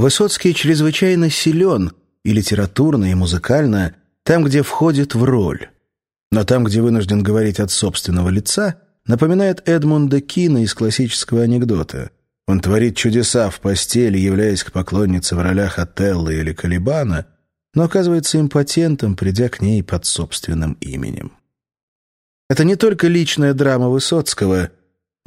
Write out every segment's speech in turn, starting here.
Высоцкий чрезвычайно силен и литературно, и музыкально, там, где входит в роль. Но там, где вынужден говорить от собственного лица, напоминает Эдмунда Кина из классического анекдота. Он творит чудеса в постели, являясь к поклоннице в ролях Отелло или Калибана, но оказывается импотентом, придя к ней под собственным именем. Это не только личная драма Высоцкого,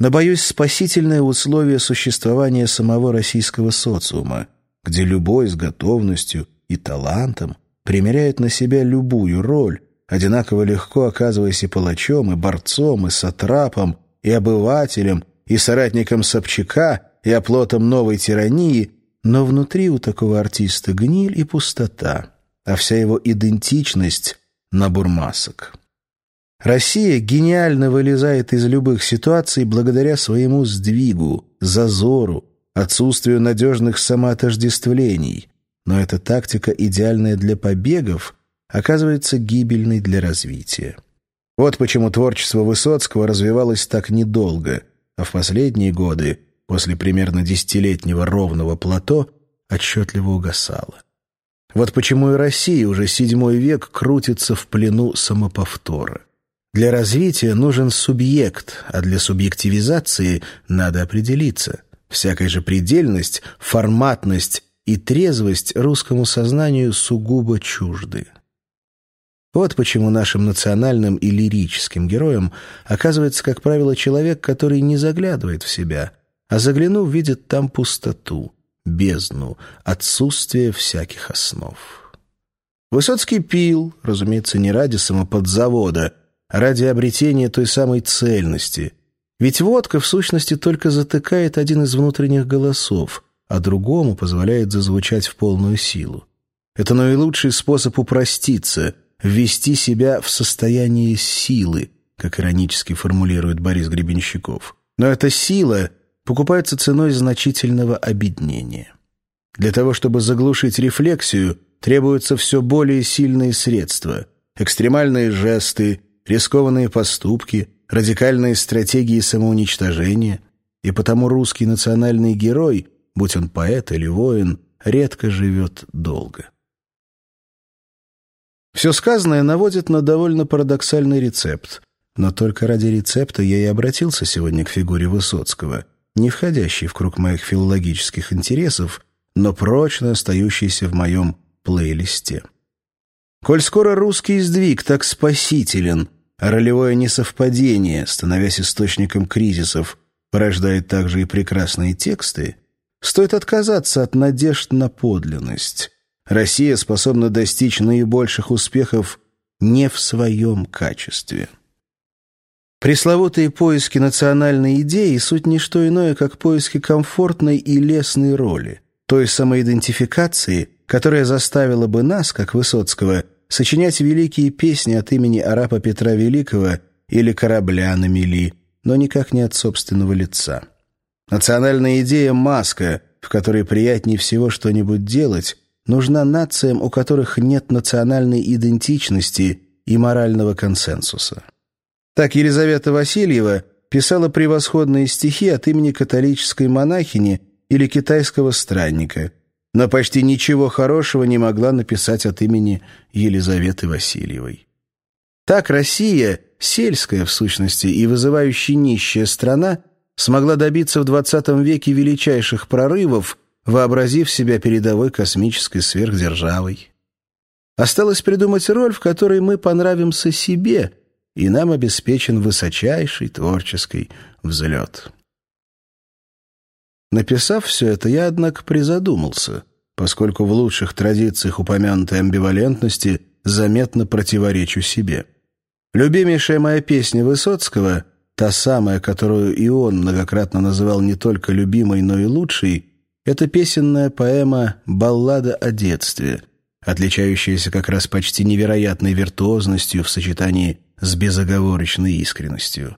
но, боюсь, спасительное условие существования самого российского социума, где любой с готовностью и талантом примеряет на себя любую роль, одинаково легко оказываясь и палачом, и борцом, и сатрапом, и обывателем, и соратником Собчака, и оплотом новой тирании, но внутри у такого артиста гниль и пустота, а вся его идентичность — набор масок. Россия гениально вылезает из любых ситуаций благодаря своему сдвигу, зазору, отсутствию надежных самоотождествлений. Но эта тактика, идеальная для побегов, оказывается гибельной для развития. Вот почему творчество Высоцкого развивалось так недолго, а в последние годы, после примерно десятилетнего ровного плато, отчетливо угасало. Вот почему и Россия уже седьмой век крутится в плену самоповтора. Для развития нужен субъект, а для субъективизации надо определиться. Всякая же предельность, форматность и трезвость русскому сознанию сугубо чужды. Вот почему нашим национальным и лирическим героям оказывается, как правило, человек, который не заглядывает в себя, а заглянув, видит там пустоту, бездну, отсутствие всяких основ. Высоцкий пил, разумеется, не ради самоподзавода, а ради обретения той самой цельности. Ведь водка, в сущности, только затыкает один из внутренних голосов, а другому позволяет зазвучать в полную силу. Это наилучший способ упроститься — ввести себя в состояние силы, как иронически формулирует Борис Гребенщиков. Но эта сила покупается ценой значительного обеднения. Для того, чтобы заглушить рефлексию, требуются все более сильные средства. Экстремальные жесты, рискованные поступки, радикальные стратегии самоуничтожения. И потому русский национальный герой, будь он поэт или воин, редко живет долго. Все сказанное наводит на довольно парадоксальный рецепт. Но только ради рецепта я и обратился сегодня к фигуре Высоцкого, не входящей в круг моих филологических интересов, но прочно остающейся в моем плейлисте. Коль скоро русский сдвиг так спасителен, ролевое несовпадение, становясь источником кризисов, порождает также и прекрасные тексты, стоит отказаться от надежд на подлинность. Россия способна достичь наибольших успехов не в своем качестве. Пресловутые поиски национальной идеи – суть не что иное, как поиски комфортной и лесной роли, той самоидентификации, которая заставила бы нас, как Высоцкого, сочинять великие песни от имени арапа Петра Великого или корабля на мели, но никак не от собственного лица. Национальная идея – маска, в которой приятнее всего что-нибудь делать, нужна нациям, у которых нет национальной идентичности и морального консенсуса. Так Елизавета Васильева писала превосходные стихи от имени католической монахини или китайского странника, но почти ничего хорошего не могла написать от имени Елизаветы Васильевой. Так Россия, сельская в сущности и вызывающая нищая страна, смогла добиться в XX веке величайших прорывов – вообразив себя передовой космической сверхдержавой. Осталось придумать роль, в которой мы понравимся себе, и нам обеспечен высочайший творческий взлет. Написав все это, я, однако, призадумался, поскольку в лучших традициях упомянутой амбивалентности заметно противоречу себе. Любимейшая моя песня Высоцкого, та самая, которую и он многократно называл не только любимой, но и лучшей, это песенная поэма «Баллада о детстве», отличающаяся как раз почти невероятной виртуозностью в сочетании с безоговорочной искренностью.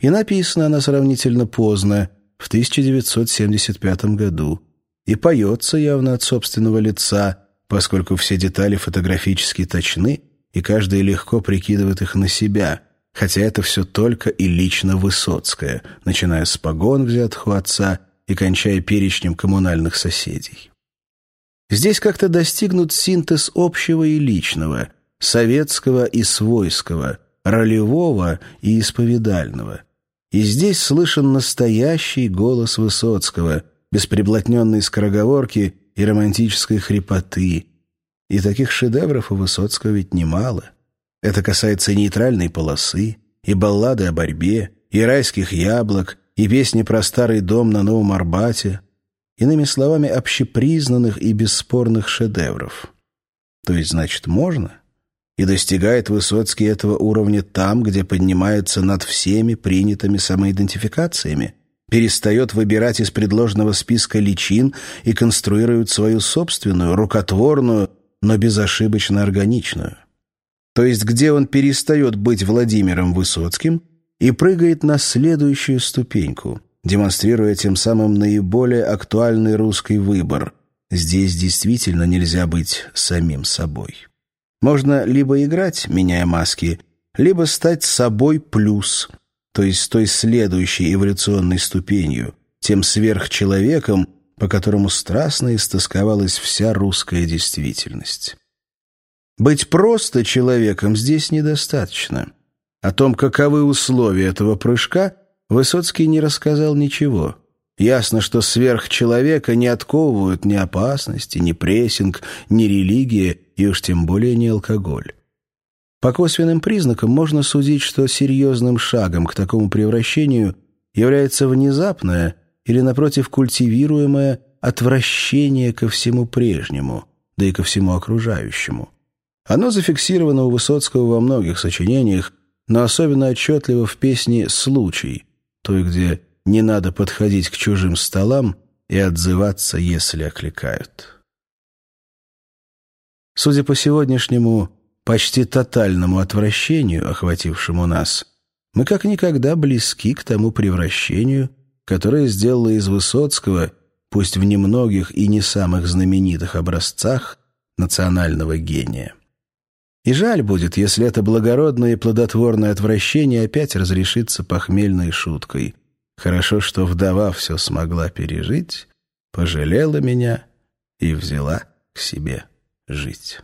И написана она сравнительно поздно, в 1975 году, и поется явно от собственного лица, поскольку все детали фотографически точны, и каждый легко прикидывает их на себя, хотя это все только и лично Высоцкое, начиная с погон, взятых у отца, и кончая перечнем коммунальных соседей. Здесь как-то достигнут синтез общего и личного, советского и свойского, ролевого и исповедального. И здесь слышен настоящий голос Высоцкого, без приблотненной скороговорки и романтической хрипоты. И таких шедевров у Высоцкого ведь немало. Это касается нейтральной полосы, и баллады о борьбе, и райских яблок, и песни про старый дом на Новом Арбате — Иными словами, общепризнанных и бесспорных шедевров. То есть, значит, можно? И достигает Высоцкий этого уровня там, где поднимается над всеми принятыми самоидентификациями, перестает выбирать из предложенного списка личин и конструирует свою собственную, рукотворную, но безошибочно органичную. То есть, где он перестает быть Владимиром Высоцким и прыгает на следующую ступеньку – демонстрируя тем самым наиболее актуальный русский выбор. Здесь действительно нельзя быть самим собой. Можно либо играть, меняя маски, либо стать собой плюс, то есть с той следующей эволюционной ступенью, тем сверхчеловеком, по которому страстно истосковалась вся русская действительность. Быть просто человеком здесь недостаточно. О том, каковы условия этого прыжка, Высоцкий не рассказал ничего. Ясно, что сверхчеловека не отковывают ни опасности, ни прессинг, ни религия, и уж тем более не алкоголь. По косвенным признакам можно судить, что серьезным шагом к такому превращению является внезапное или, напротив, культивируемое отвращение ко всему прежнему, да и ко всему окружающему. Оно зафиксировано у Высоцкого во многих сочинениях, но особенно отчетливо в песне «Случай», той, где не надо подходить к чужим столам и отзываться, если окликают. Судя по сегодняшнему почти тотальному отвращению, охватившему нас, мы как никогда близки к тому превращению, которое сделало из Высоцкого, пусть в немногих и не самых знаменитых образцах, национального гения. И жаль будет, если это благородное и плодотворное отвращение опять разрешится похмельной шуткой. Хорошо, что вдова все смогла пережить, пожалела меня и взяла к себе жить.